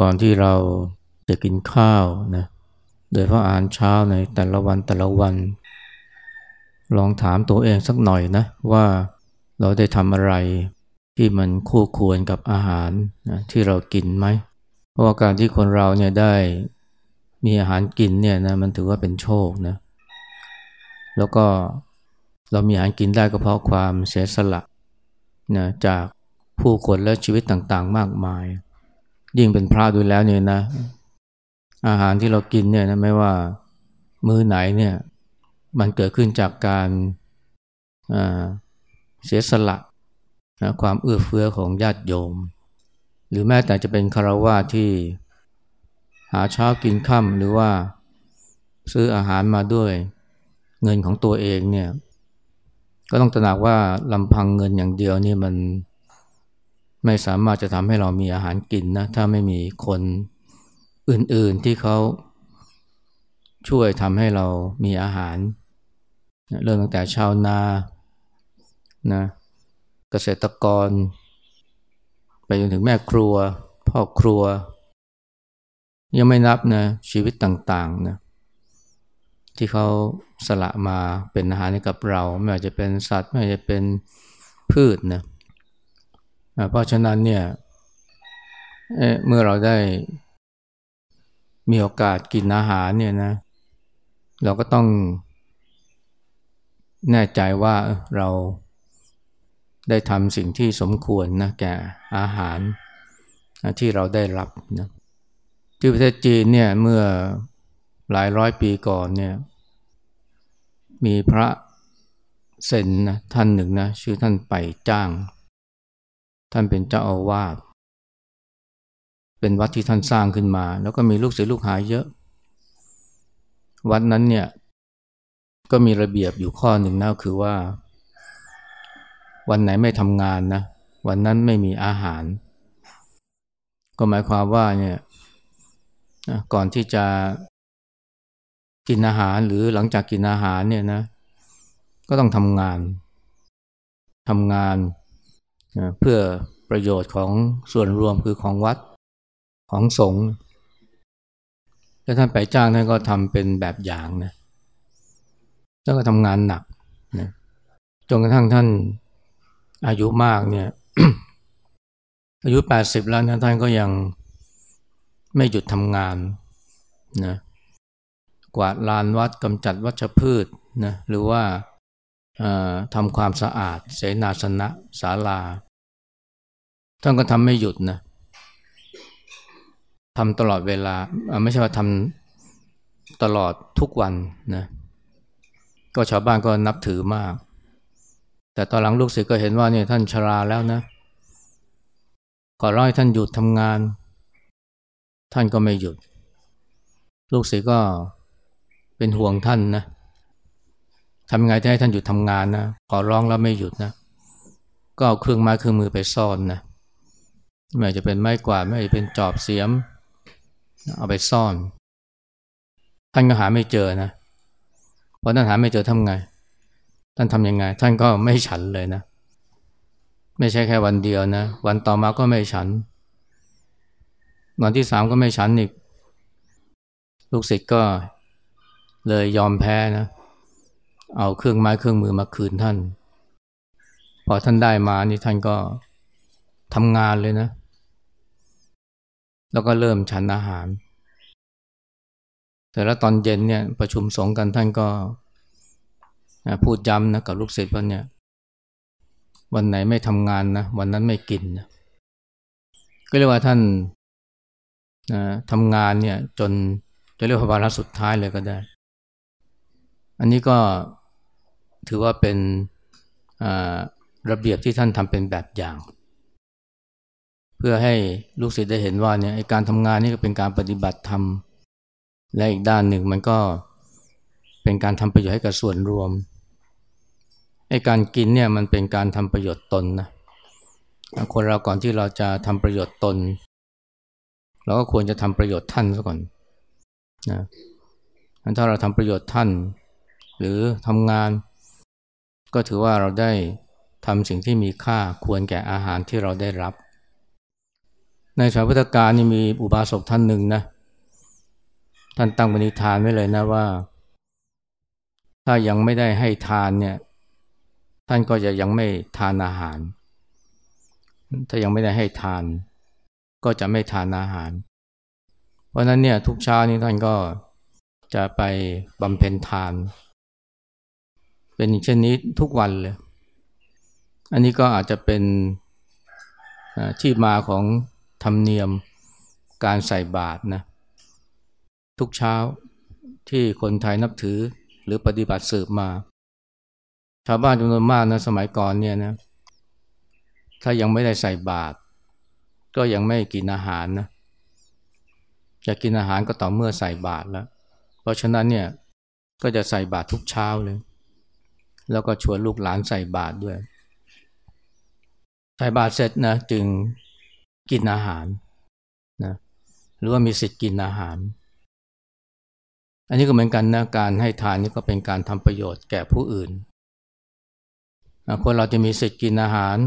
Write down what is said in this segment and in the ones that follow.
่อก่อนที่เราจะกินข้าวนะโดยเพราะอาหารเช้าในแต่ละวันแต่ละวัน ลองถามตัวเองสักหน่อยนะว่าเราได้ทำอะไรที่มันคู่ควรกับอาหารนะที่เรากินไหม เพราะว่าการที่คนเราเนี่ยได้มีอาหารกินเนี่ยนะมันถือว่าเป็นโชคนะแล้วก็เรามีอาหารกินได้ก็เพราะความเสียสละนะจากผู้คนและชีวิตต่างๆ มากมาย ยิ่งเป็นพระดูแล้วเนี่ยนะ อาหารที่เรากินเนี่ยนะไม่ว่ามื้อไหนเนี่ย มันเกิดขึ้นจากการเสียสละนะความเอื้อเฟื้อของญาติโยม หรือแม้แต่จะเป็นคารวะที่หาเช้ากินค่ำหรือว่าซื้ออาหารมาด้วยเงินของตัวเองเนี่ย ก็ต้องตระหนักว่าลำพังเงินอย่างเดียวนี่มัน ไม่สามารถจะทำให้เรามีอาหารกินนะ ถ้าไม่มีคนอื่นๆที่เขาช่วยทำให้เรามีอาหารเริ่มตั้งแต่ชาวนานะเกษตรกร ไปจนถึงแม่ครัว พ่อครัว ยังไม่นับนะชีวิตต่างๆนะที่เขาสละมาเป็นอาหารให้กับเรา ไม่ว่าจะเป็นสัตว์ ไม่ว่าจะเป็นพืชนะ เพราะฉะนั้นเนี่ยเมื่อเราได้มีโอกาสกินอาหารเนี่ยนะ เราก็ต้องแน่ใจว่าเราได้ทำสิ่งที่สมควรนะแก่อาหารที่เราได้รับนะที่ประเทศจีนเนี่ยเมื่อหลายร้อยปีก่อนเนี่ยมีพระเซนนะท่านหนึ่งนะชื่อท่านไปจ้าง ท่านเป็นเจ้าอาวาสเป็นวัดที่ท่านสร้างขึ้นมา แล้วก็มีลูกศิษย์ลูกหาเยอะ วัดนั้นเนี่ย ก็มีระเบียบอยู่ข้อหนึ่งนะคือว่า วันไหนไม่ทำงานนะวันนั้นไม่มีอาหาร ก็หมายความว่าเนี่ยก่อนที่จะกินอาหารหรือหลังจากกินอาหารเนี่ยนะ ก็ต้องทำงานทำงาน เพื่อประโยชน์ของส่วนรวมคือของวัดของสงฆ์แล้วท่านไปจ้างท่านก็ทำเป็นแบบอย่างนะแล้วก็ทำงานหนักนะจนกระทั่งท่านอายุมากเนี่ย อายุแปดสิบแล้วนะท่านก็ยังไม่หยุดทำงานนะกวาดลานวัดกำจัดวัชพืชนะหรือว่า ทำความสะอาด เสนาสนะศาลา ท่านก็ทำไม่หยุดนะทำตลอดเวลา ไม่ใช่ว่าทำตลอดทุกวันนะก็ชาวบ้านก็นับถือมาก แต่ตอนหลังลูกศิษย์ก็เห็นว่าเนี่ยท่านชราแล้วนะขอร้อยท่านหยุดทำงาน ท่านก็ไม่หยุด ลูกศิษย์ก็เป็นห่วงท่านนะ ทำยังไงจะให้ท่านหยุดทำงานนะขอร้องแล้วไม่หยุดนะ ก็เอาเครื่องไม้เครื่องมือไปซ่อนนะไม่ว่าจะเป็นไม้กวาดไม่จะเป็นจอบเสียม เอาไปซ่อน ท่านก็หาไม่เจอนะพอท่านหาไม่เจอทำไง ท่านทำยังไง ท่านก็ไม่ฉันเลยนะ ไม่ใช่แค่วันเดียวนะ วันต่อมาก็ไม่ฉัน วันที่สามก็ไม่ฉันอีก ลูกศิษย์ก็เลยยอมแพ้นะเเอาเครื่องไม้เครื่องมือมาคืนท่าน พอท่านได้มานี่ท่านก็ทำงานเลยนะ แล้วก็เริ่มฉันอาหาร แต่แล้วตอนเย็นเนี่ยประชุมสงกันท่านก็พูดย้ำนะกับลูกศิษย์ว่าเนี่ยวันไหนไม่ทำงานนะวันนั้นไม่กินนะก็เรียกว่าท่านนะทำงานเนี่ยจนจะเรียกว่าวาระสุดท้ายเลยก็ได้ อันนี้ก็ ถือว่าเป็นระเบียบที่ท่านทำเป็นแบบอย่าง เพื่อให้ลูกศิษย์ได้เห็นว่าเนี่ยการทำงานนี่ก็เป็นการปฏิบัติธรรม และอีกด้านหนึ่งมันก็เป็นการทำประโยชน์ให้กับส่วนรวมไอ้การกินเนี่ยมันเป็นการทำประโยชน์ตนนะคนเราก่อนที่เราจะทำประโยชน์ตน เราก็ควรจะทำประโยชน์ท่านซะก่อนนะถ้าเราทำประโยชน์ท่าน หรือทำงาน ก็ถือว่าเราได้ทำสิ่งที่มีค่าควรแก่อาหารที่เราได้รับ ในสมัยพุทธกาลนี่มีอุบาสกท่านหนึ่งนะ ท่านตั้งปณิธานไว้เลยนะว่า ถ้ายังไม่ได้ให้ทานเนี่ย ท่านก็จะยังไม่ทานอาหาร ถ้ายังไม่ได้ให้ทาน ก็จะไม่ทานอาหาร เพราะนั้นเนี่ยทุกเช้านี้ท่านก็จะไปบำเพ็ญทาน เป็นเช่นนี้ทุกวันเลย อันนี้ก็อาจจะเป็นที่มาของธรรมเนียมการใส่บาตรนะทุกเช้าที่คนไทยนับถือหรือปฏิบัติสืบมา ชาวบ้านจำนวนมากนะสมัยก่อนเนี่ยนะถ้ายังไม่ได้ใส่บาตรก็ยังไม่กินอาหารนะจะกินอาหารก็ต่อเมื่อใส่บาตรแล้ว เพราะฉะนั้นเนี่ยก็จะใส่บาตรทุกเช้าเลย แล้วก็ชวนลูกหลานใส่บาตรด้วย ใส่บาตรเสร็จนะจึงกินอาหารนะหรือว่ามีสิทธิ์กินอาหาร อันนี้ก็เหมือนกันนะการให้ทานนี่ก็เป็นการทำประโยชน์แก่ผู้อื่น คนเราจะมีสิทธิ์กินอาหาร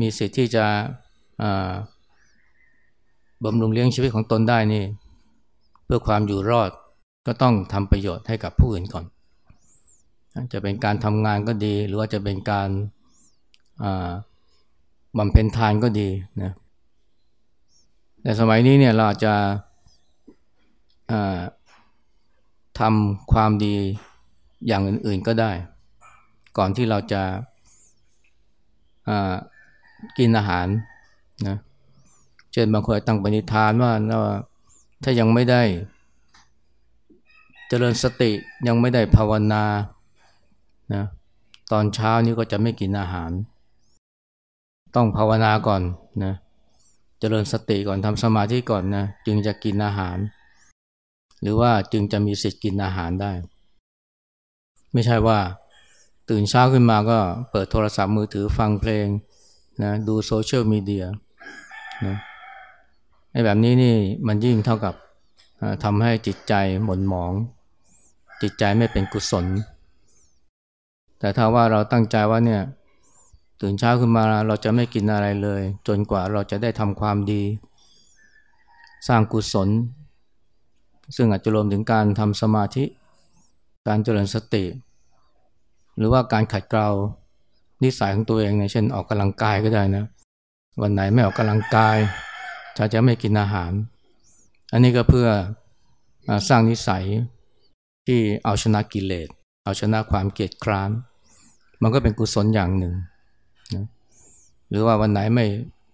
มีสิทธิ์ที่จะบำรุงเลี้ยงชีวิตของตนได้นี่ เพื่อความอยู่รอดก็ต้องทำประโยชน์ให้กับผู้อื่นก่อน จะเป็นการทำงานก็ดี หรือว่าจะเป็นการบำเพ็ญทานก็ดีนะแต่สมัยนี้เนี่ยเราจะทำความดีอย่างอื่น ๆก็ได้ ก่อนที่เราจะกินอาหารนะเช่นบางคนตั้งปณิธานว่าถ้ายังไม่ได้ เจริญสติยังไม่ได้ภาวนา นะตอนเช้านี้ก็จะไม่กินอาหาร ต้องภาวนาก่อนนะเจริญสติก่อนทำสมาธิก่อนนะจึงจะกินอาหาร หรือว่าจึงจะมีสิทธิ์กินอาหารได้ ไม่ใช่ว่า ตื่นเช้าขึ้นมาก็เปิดโทรศัพท์มือถือฟังเพลงนะดูโซเชียลมีเดียนะไอ้แบบนี้นี่มันยิ่งเท่ากับทำให้จิตใจหม่นหมอง จิตใจไม่เป็นกุศล แต่ถ้าว่าเราตั้งใจว่าเนี่ยตื่นเช้าขึ้นมาเราจะไม่กินอะไรเลย จนกว่าเราจะได้ทำความดี สร้างกุศล ซึ่งอาจจะรวมถึงการทำสมาธิ การเจริญสติ หรือว่าการขัดเกลานิสัยของตัวเองเนเช่นออกกำลังกายก็ได้นะ วันไหนไม่ออกกำลังกายจะจะไม่กินอาหาร อันนี้ก็เพื่อสร้างนิสัยที่เอาชนะกิเลส เอาชนะความเกลียดคร้าน มันก็เป็นกุศลอย่างหนึ่งนะหรือว่าวันไหนไม่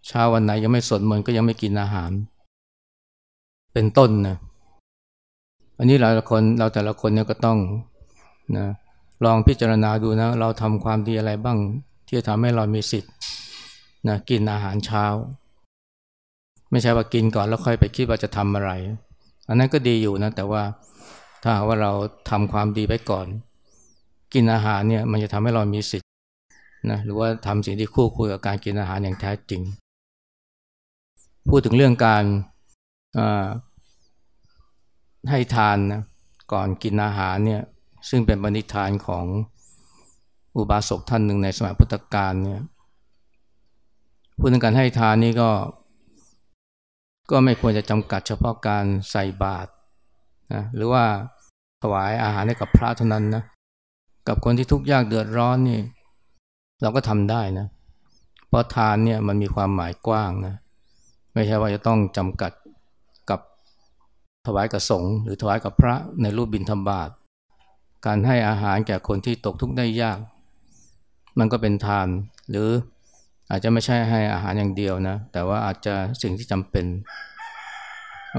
เช้าวันไหนยังไม่สดมนก็ยังไม่กินอาหาร เป็นต้นนะอันนี้เราแต่ละคนเราแต่ละคนเนี่ยก็ต้องนะลองพิจารณาดูนะ เราทำความดีอะไรบ้าง ที่จะทำให้เรามีสิทธิ์นะกินอาหารเช้า ไม่ใช่ว่ากินก่อนแล้วค่อยไปคิดว่าจะทำอะไร อันนั้นก็ดีอยู่นะ แต่ว่าถ้าว่าเราทำความดีไปก่อน กินอาหารเนี่ยมันจะทำให้เรามีสิทธิ์นะหรือว่าทำสิ่งที่คู่คุยกับการกินอาหารอย่างแท้จริง พูดถึงเรื่องการให้ทานนะก่อนกินอาหารเนี่ยซึ่งเป็นบณิธานของอุบาสกท่านหนึ่งในสมัยพุทธกาลเนี่ยพูดถึงการให้ทานนี่ก็ก็ไม่ควรจะจำกัดเฉพาะการใส่บาตรนะหรือว่าถวายอาหารให้กับพระเท่านั้นนะ กับคนที่ทุกข์ยากเดือดร้อนนี่ เราก็ทำได้นะ เพราะทานเนี่ยมันมีความหมายกว้างนะ ไม่ใช่ว่าจะต้องจำกัดกับถวายกับสงฆ์หรือถวายกับพระในรูปบิณฑบาต การให้อาหารแก่คนที่ตกทุกข์ได้ยาก มันก็เป็นทาน หรืออาจจะไม่ใช่ให้อาหารอย่างเดียวนะ แต่ว่าอาจจะสิ่งที่จำเป็น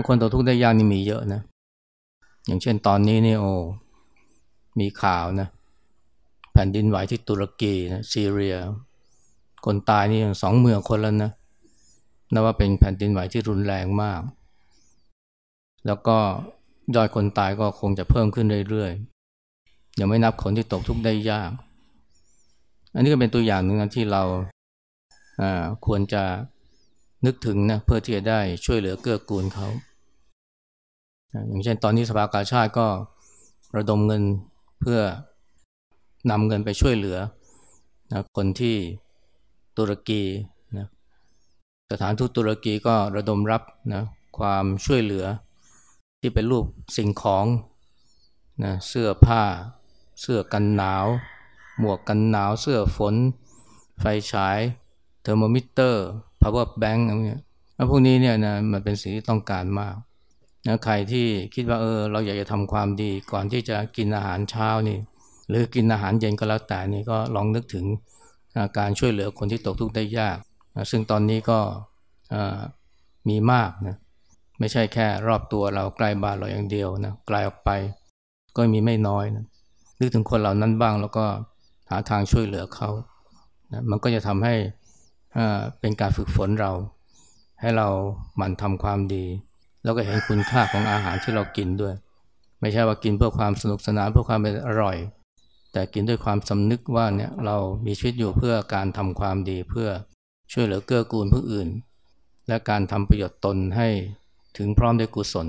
คนตกทุกข์ได้ยากนี่มีเยอะนะ อย่างเช่นตอนนี้นี่โอ้มีข่าวนะ แผ่นดินไหวที่ตุรกีนะซีเรีย คนตายนี่สองเมืองคนแล้วนะนับว่าเป็นแผ่นดินไหวที่รุนแรงมาก แล้วก็ยอดคนตายก็คงจะเพิ่มขึ้นเรื่อยๆยังไม่นับคนที่ตกทุกข์ได้ยาก อันนี้ก็เป็นตัวอย่างหนึ่งนะที่เราควรจะนึกถึงนะเพื่อที่จะได้ช่วยเหลือเกื้อกูลเขาอย่างเช่นตอนนี้สภากาชาติก็ระดมเงินเพื่อ นำเงินไปช่วยเหลือนะคนที่ตุรกีนะสถานทูตตุรกีก็ระดมรับนะความช่วยเหลือที่เป็นรูปสิ่งของนะเสื้อผ้า เสื้อกันหนาว หมวกกันหนาว เสื้อฝน ไฟฉาย เทอร์โมมิเตอร์ power bank อะไรเงี้ยพวกนี้เนี่ยนะมันเป็นสิ่งที่ต้องการมากนะใครที่คิดว่าเออเราอยากจะทำความดีก่อนที่จะกินอาหารเช้านี่ หรือกินอาหารเย็นก็แล้วแต่นี่ก็ลองนึกถึงการช่วยเหลือคนที่ตกทุกข์ได้ยาก ซึ่งตอนนี้ก็มีมากนะไม่ใช่แค่รอบตัวเราใกล้บ้านเราอย่างเดียวนะไกลออกไปก็มีไม่น้อยนะนึกถึงคนเหล่านั้นบ้างแล้วก็หาทางช่วยเหลือเขานะมันก็จะทำให้เป็นการฝึกฝนเรา ให้เราหมั่นทำความดี แล้วก็เห็นคุณค่าของอาหารที่เรากินด้วย ไม่ใช่ว่ากินเพื่อความสนุกสนานเพื่อความเป็นอร่อย แต่กินด้วยความสำนึกว่าเนี่ยเรามีชีวิตอยู่เพื่อการทำความดีเพื่อช่วยเหลือเกื้อกูลผู้อื่น และการทำประโยชน์ตนให้ถึงพร้อมด้วยกุศล